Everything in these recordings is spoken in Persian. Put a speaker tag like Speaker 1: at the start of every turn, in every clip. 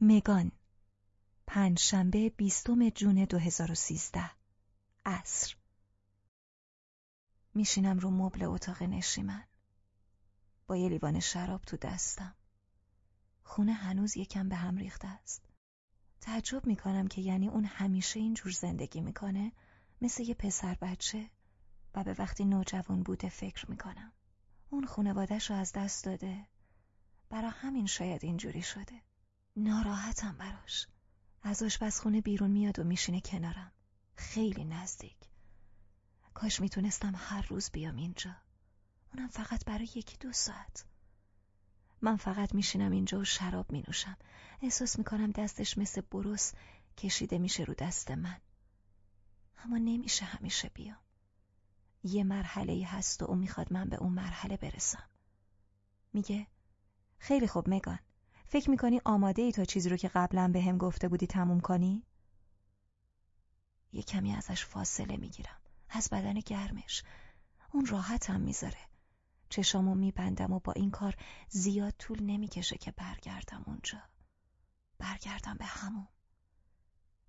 Speaker 1: مگان. پنج شنبه بیستم جون 2013 عصر. میشینم رو مبل اتاق نشیمن. با یه لیوان شراب تو دستم. خونه هنوز یکم به هم ریخته است. تعجب می‌کنم که یعنی اون همیشه اینجور زندگی می‌کنه مثل یه پسر بچه و به وقتی نوجوان بوده فکر می‌کنم. اون خونوادش رو از دست داده. برا همین شاید اینجوری شده. ناراحتم براش. از آشپزخونه بیرون میاد و میشینه کنارم. خیلی نزدیک. کاش می‌تونستم هر روز بیام اینجا. اونم فقط برای یکی دو ساعت. من فقط میشینم اینجا و شراب مینوشم. احساس می‌کنم دستش مثل بروس کشیده میشه رو دست من. اما نمیشه همیشه بیام. یه مرحله هست و اون می‌خواد من به اون مرحله برسم. میگه خیلی خوب مگان. فکر می‌کنی آماده ای تا چیزی رو که قبلا به هم گفته بودی تموم کنی؟ یه کمی ازش فاصله می‌گیرم. از بدن گرمش. اون راحتم می‌ذاره. چشامو میبندم و با این کار زیاد طول نمی‌کشه که برگردم اونجا. برگردم به همون.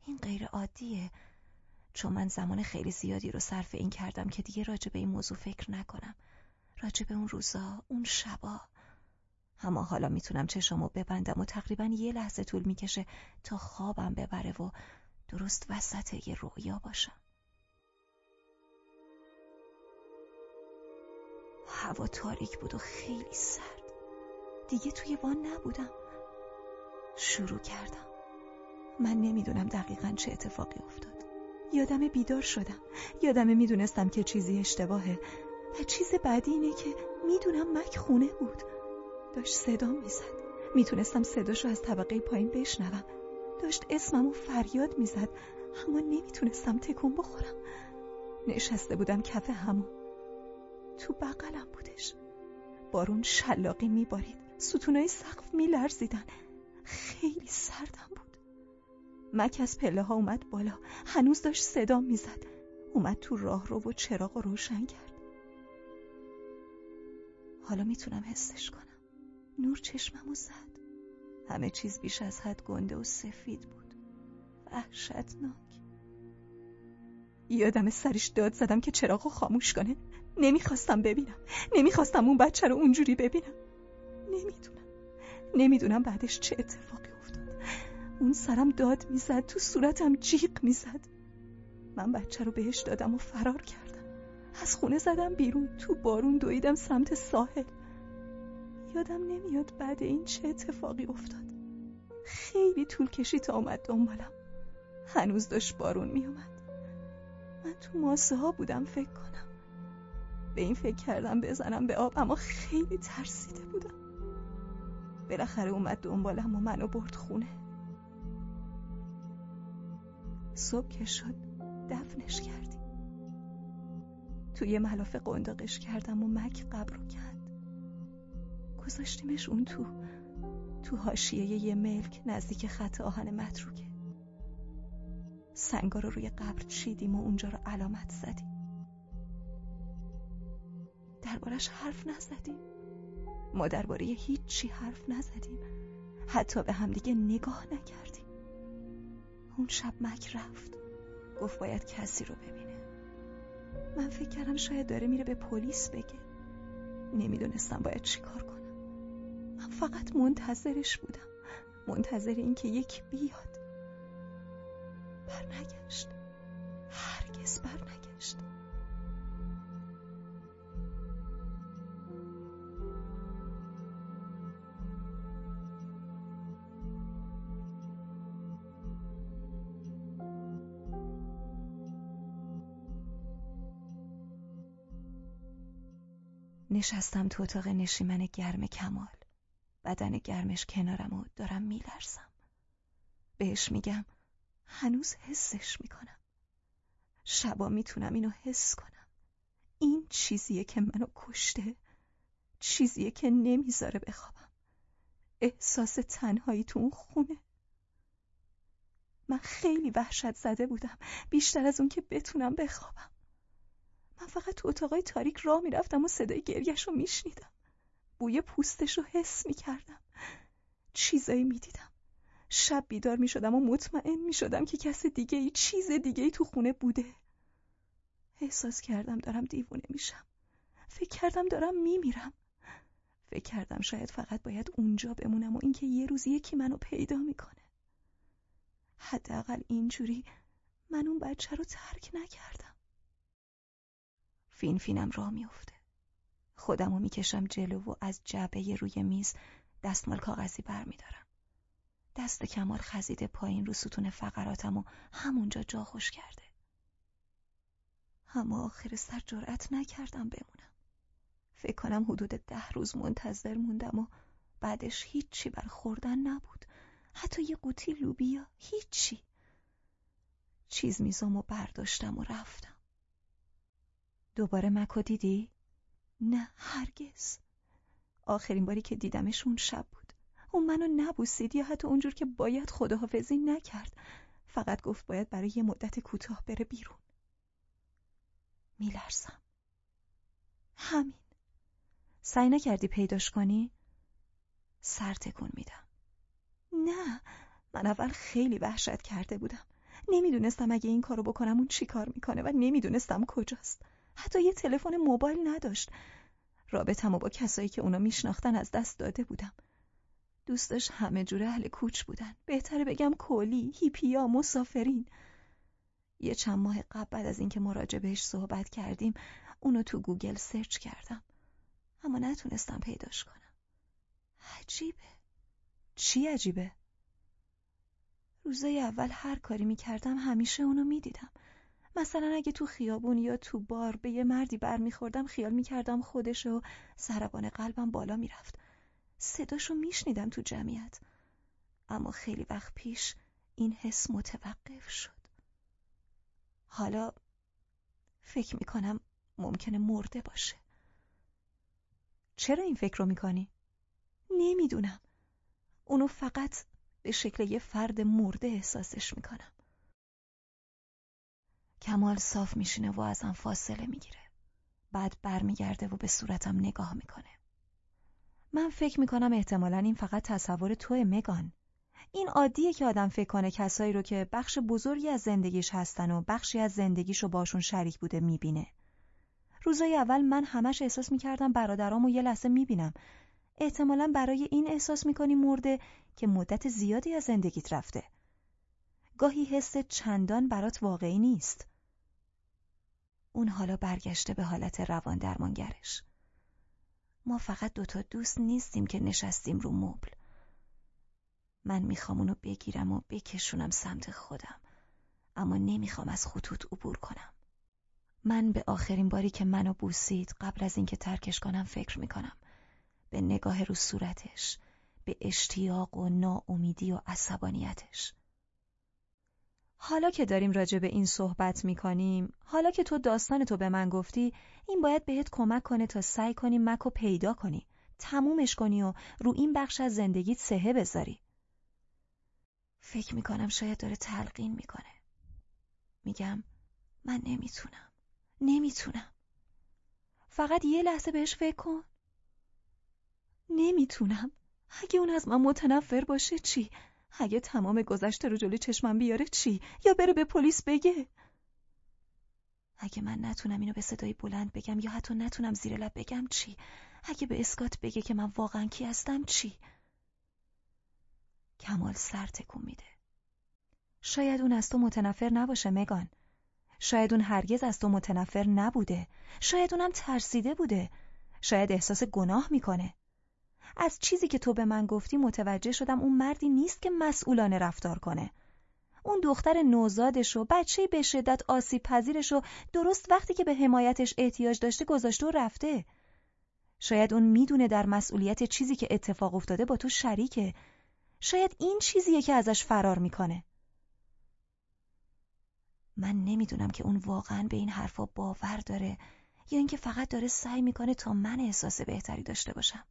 Speaker 1: این غیر عادیه. چون من زمان خیلی زیادی رو صرف این کردم که دیگه راجع به این موضوع فکر نکنم. راجع به اون روزا اون شبا. اما حالا می‌تونم چشامو ببندم و تقریبا یه لحظه طول می‌کشه تا خوابم ببره و درست وسط یه رویا باشم. هوا تاریک بود و خیلی سرد. دیگه توی وان نبودم. شروع کردم. من نمی‌دونم دقیقا چه اتفاقی افتاد. یادم بیدار شدم. یادم می‌دونستم که چیزی اشتباهه. و چیز بعدی اینه که می‌دونم مک خونه بود. داشت صدا می‌زد. می‌تونستم صداشو از طبقه پایین بشنوم. داشت اسمم و فریاد می‌زد. اما نمی‌تونستم تکون بخورم. نشسته بودم کف همون تو بغلم بودش. بارون شلاقی میبارید. ستونای سقف میلرزیدن. خیلی سردم بود. مک از پله ها اومد بالا. هنوز داشت صدا می‌زد. اومد تو راه رو و چراغ رو روشن کرد. حالا می‌تونم حسش کنم. نور چشممو زد. همه چیز بیش از حد گنده و سفید بود. وحشتناک. یادم سرش داد زدم که چراغو خاموش کنه. نمی‌خواستم ببینم. نمی‌خواستم اون بچه رو اونجوری ببینم. نمی‌دونم. نمی‌دونم بعدش چه اتفاقی افتاد. اون سرم داد می‌زد تو صورتم جیغ می‌زد. من بچه رو بهش دادم و فرار کردم. از خونه زدم بیرون تو بارون دویدم سمت ساحل. یادم نمیاد بعد این چه اتفاقی افتاد. خیلی طول کشید تا اومد دنبالم. هنوز داشت بارون میومد من تو ماسه ها بودم فکر کنم. به این فکر کردم بزنم به آب اما خیلی ترسیده بودم. بالاخره اومد دنبالم و منو برد خونه. صبح که شد دفنش کردیم. توی ملافه قنداقش کردم و مک قبر رو گذاشتیمش اون تو تو هاشیه یه ملک نزدیک خط آهن متروکه. سنگا رو روی قبر چیدیم و اونجا رو علامت زدیم. دربارش حرف نزدیم. ما درباره هیچی حرف نزدیم. حتی به همدیگه نگاه نکردیم. اون شب مک رفت. گفت باید کسی رو ببینه. من فکر کردم شاید داره میره به پلیس بگه. نمی‌دونستم باید چیکار کنم. من فقط منتظرش بودم. منتظر اینکه یک بیاد. برنگشت. هرگز برنگشت. نشستم تو اتاق نشیمن گرم کمال. بدن گرمش کنارم و دارم میلرزم. بهش میگم هنوز حسش می‌کنم. شبا می‌تونم اینو حس کنم. این چیزیه که منو کشته چیزیه که نمی‌ذاره بخوابم. احساس تنهایی تو اون خونه. من خیلی وحشت زده بودم بیشتر از اون که بتونم بخوابم. من فقط تو اتاقای تاریک راه می‌رفتم و صدای گریش رو میشنیدم. بوی پوستش رو حس می کردم چیزایی می دیدم شب بیدار می شدم و مطمئن می شدم که کس دیگه ای چیز دیگه ای تو خونه بوده. احساس کردم دارم دیوونه میشم. فکر کردم دارم میمیرم. فکر کردم شاید فقط باید اونجا بمونم و اینکه یه روز یکی منو پیدا می‌کنه. حداقل اینجوری من اون بچه رو ترک نکردم. فین فینم را میافته خودم رو می‌کشم جلو و از جعبه روی میز دستمال کاغذی برمیدارم. دست کمال خزیده پایین رو ستون فقراتم و همونجا جا خوش کرده. اما آخر سر جرأت نکردم بمونم. فکر کنم حدود ده روز منتظر موندم و بعدش هیچی بر خوردن نبود. حتی یه قوطی لوبیا هیچی. چیز میزم و برداشتم و رفتم. دوباره مکو دیدی؟ نه هرگز. آخرین باری که دیدمش اون شب بود. اون منو نبوسید یا حتی اونجور که باید خداحافظی نکرد. فقط گفت باید برای یه مدت کوتاه بره بیرون. میلرزم. همین. سعی نکردی پیداش کنی؟ سر تکون میدم. نه من اول خیلی وحشت کرده بودم. نمی‌دونستم اگه این کارو بکنم اون چی کار می‌کنه و نمی‌دونستم کجاست. حتی یه تلفن موبایل نداشت. رابطم با کسایی که اونا میشناختن از دست داده بودم. دوستش همه جوره اهل کوچ بودن. بهتره بگم کولی هیپی‌ان مسافرین. یه چند ماه قبل بعد از اینکه راجع بهش صحبت کردیم اونو تو گوگل سرچ کردم. اما نتونستم پیداش کنم. عجیبه. چی عجیبه؟ روزای اول هر کاری می‌کردم همیشه اونو می‌دیدم. مثلا اگه تو خیابون یا تو بار به یه مردی برمیخوردم خیال می‌کردم خودش و سربان قلبم بالا می‌رفت. صداشو میشنیدم تو جمعیت. اما خیلی وقت پیش این حس متوقف شد. حالا فکر می‌کنم ممکنه مرده باشه. چرا این فکر رو می‌کنی؟ نمی‌دونم. اونو فقط به شکل یه فرد مرده احساسش می‌کنم. کمال صاف میشینه و ازم فاصله می‌گیره بعد برمیگرده و به صورتم نگاه می‌کنه من فکر می‌کنم احتمالا این فقط تصور توی مگان این عادیه که آدم فکر کنه کسایی رو که بخش بزرگی از زندگیش هستن و بخشی از زندگیش رو باشون شریک بوده می‌بینه. روزای اول من همش احساس می‌کردم برادرام و یه لحظه می‌بینم. احتمالا برای این احساس می‌کنی مرده که مدت زیادی از زندگیت رفته. گاهی حس چندان برات واقعی نیست. اون حالا برگشته به حالت روان درمانگرش. ما فقط دوتا دوست نیستیم که نشستیم رو مبل. من می‌خوام اونو بگیرم و بکشونم سمت خودم اما نمی‌خوام از خطوط عبور کنم من به آخرین باری که منو بوسید قبل از اینکه ترکش کنم فکر می‌کنم به نگاه رو صورتش به اشتیاق و ناامیدی و عصبانیتش حالا که داریم راجع به این صحبت می‌کنیم حالا که تو داستان تو به من گفتی این باید بهت کمک کنه تا سعی کنی مکو پیدا کنی. تمومش کنی و رو این بخش از زندگیت سهه بذاری. فکر می‌کنم شاید داره تلقین می‌کنه. میگم من نمی‌تونم. نمی‌تونم. فقط یه لحظه بهش فکر کن. نمی‌تونم. اگه اون از من متنفر باشه چی؟ اگه تمام گذشته رو جلوی چشمم بیاره چی؟ یا بره به پلیس بگه؟ اگه من نتونم اینو به صدای بلند بگم یا حتی نتونم زیر لب بگم چی؟ اگه به اسکات بگه که من واقعا کی هستم چی؟ کمال سر تکون میده. شاید اون از تو متنفر نباشه مگان. شاید اون هرگز از تو متنفر نبوده. شاید اونم ترسیده بوده. شاید احساس گناه می‌کنه. از چیزی که تو به من گفتی متوجه شدم اون مردی نیست که مسئولانه رفتار کنه. اون دختر نوزادش و بچه به شدت آسیب پذیرش و درست وقتی که به حمایتش احتیاج داشته گذاشته و رفته. شاید اون می‌دونه در مسئولیت چیزی که اتفاق افتاده با تو شریکه شاید این چیزیه که ازش فرار می‌کنه من نمی‌دونم که اون واقعا به این حرفا باور داره یا اینکه فقط داره سعی می‌کنه تا من احساس بهتری داشته باشم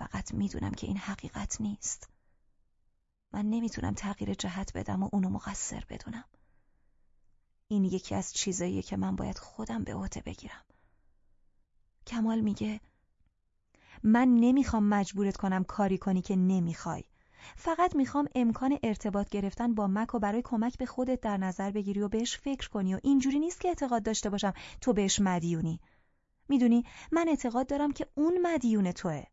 Speaker 1: فقط می‌دونم که این حقیقت نیست. من نمی‌تونم تغییر جهت بدم و اونو مقصر بدونم. این یکی از چیزاییه که من باید خودم به عهده بگیرم. کمال میگه من نمی‌خوام مجبورت کنم کاری کنی که نمی‌خوای. فقط می‌خوام امکان ارتباط گرفتن با مک و برای کمک به خودت در نظر بگیری و بهش فکر کنی و اینجوری نیست که اعتقاد داشته باشم تو بهش مدیونی. می‌دونی من اعتقاد دارم که اون مدیون توه.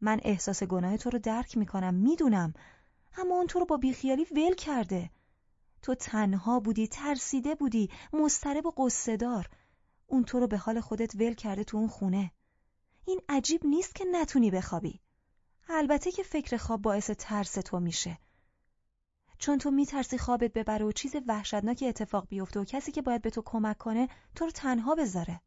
Speaker 1: من احساس گناه تو رو درک می‌کنم می‌دونم. اما اون تو رو با بیخیالی ول کرده. تو تنها بودی ترسیده بودی مضطرب و قصه دار اون تو رو به حال خودت ول کرده تو اون خونه. این عجیب نیست که نتونی بخوابی. البته که فکر خواب باعث ترس تو میشه. چون تو میترسی خوابت ببره و چیز وحشتناک اتفاق بیفته و کسی که باید به تو کمک کنه تو رو تنها بذاره.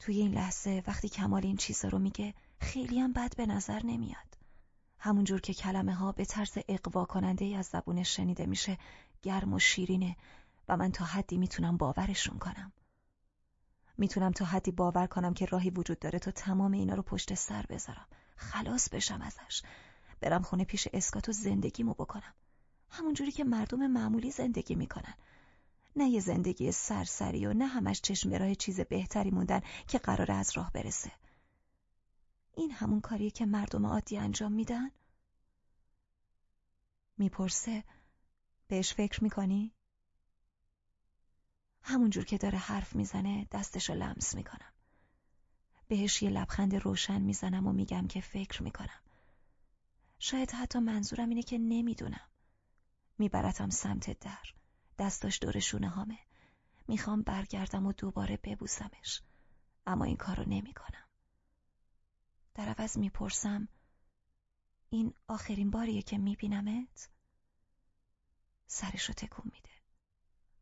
Speaker 1: توی این لحظه وقتی کمال این چیزا رو میگه خیلی هم بد به نظر نمیاد. همونجور که کلمه ها به طرز اقوا کننده ای از زبونش شنیده میشه گرم و شیرینه و من تا حدی می‌تونم باورشون کنم. می‌تونم تا حدی باور کنم که راهی وجود داره تا تمام اینا رو پشت سر بذارم. خلاص بشم ازش. برم خونه پیش اسکات و زندگیمو بکنم. همونجوری که مردم معمولی زندگی می‌کنن. نه یه زندگی سرسری و نه همش چشم برای چیز بهتری موندن که قراره از راه برسه این همون کاریه که مردم عادی انجام میدن؟ می‌پرسه بهش فکر می‌کنی؟ همونجور که داره حرف می‌زنه دستشو لمس می‌کنم. بهش یه لبخند روشن می‌زنم و میگم که فکر می‌کنم. شاید حتی منظورم اینه که نمی‌دونم. میبرتم سمت در. دستاش دور شونه هامه. می‌خوام برگردم و دوباره ببوسمش. اما این کارو نمی‌کنم. در عوض می‌پرسم این آخرین باریه که میبینمت؟ سرشو تکون میده.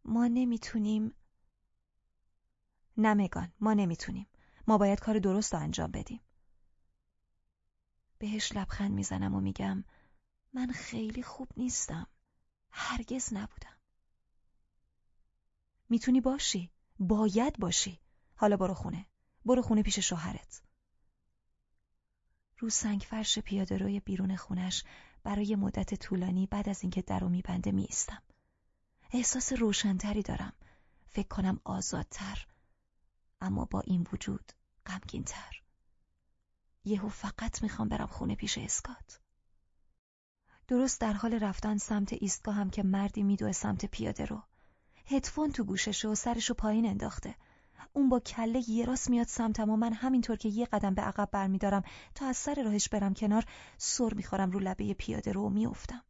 Speaker 1: ما نمی‌تونیم نمگان ما نمی‌تونیم ما باید کار درست رو انجام بدیم بهش لبخند می‌زنم و میگم من خیلی خوب نیستم هرگز نبودم می‌تونی باشی. باید باشی. حالا برو خونه. برو خونه پیش شوهرت. رو سنگ فرش پیاده روی بیرون خونش برای مدت طولانی بعد از اینکه درو میبنده میستم احساس روشنتری دارم. فکر کنم آزادتر. اما با این وجود غمگینتر. یهو فقط می‌خوام برم خونه پیش اسکات. درست در حال رفتن سمت ایستگاه هم که مردی میدوه سمت پیاده رو. هدفون تو گوشش و سرشو پایین انداخته. اون با کله یه راست میاد سمتم و من همینطور که یه قدم به عقب برمیدارم تا از سر راهش برم کنار سر می‌خورم رو لبه پیاده رو میافتم.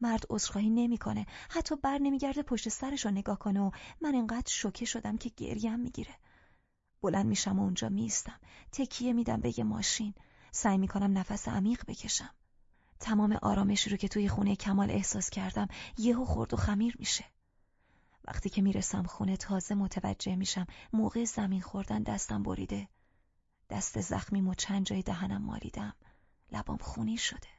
Speaker 1: مرد عذرخواهی نمی‌کنه حتی بر نمیگرده پشت سرش رو نگاه کنه و من انقدر شوکه شدم که گریم می‌گیره. بلند میشم و اونجا میستم تکیه میدم به یه ماشین. سعی می‌کنم نفس عمیق بکشم. تمام آرامشی رو که توی خونه کمال احساس کردم یهو خورد و خمیر میشه. وقتی که می‌رسم خونه تازه متوجه میشم موقع زمین خوردن دستم بریده. دست زخمی و چند جای دهنم مالیدم. لبام خونی شده.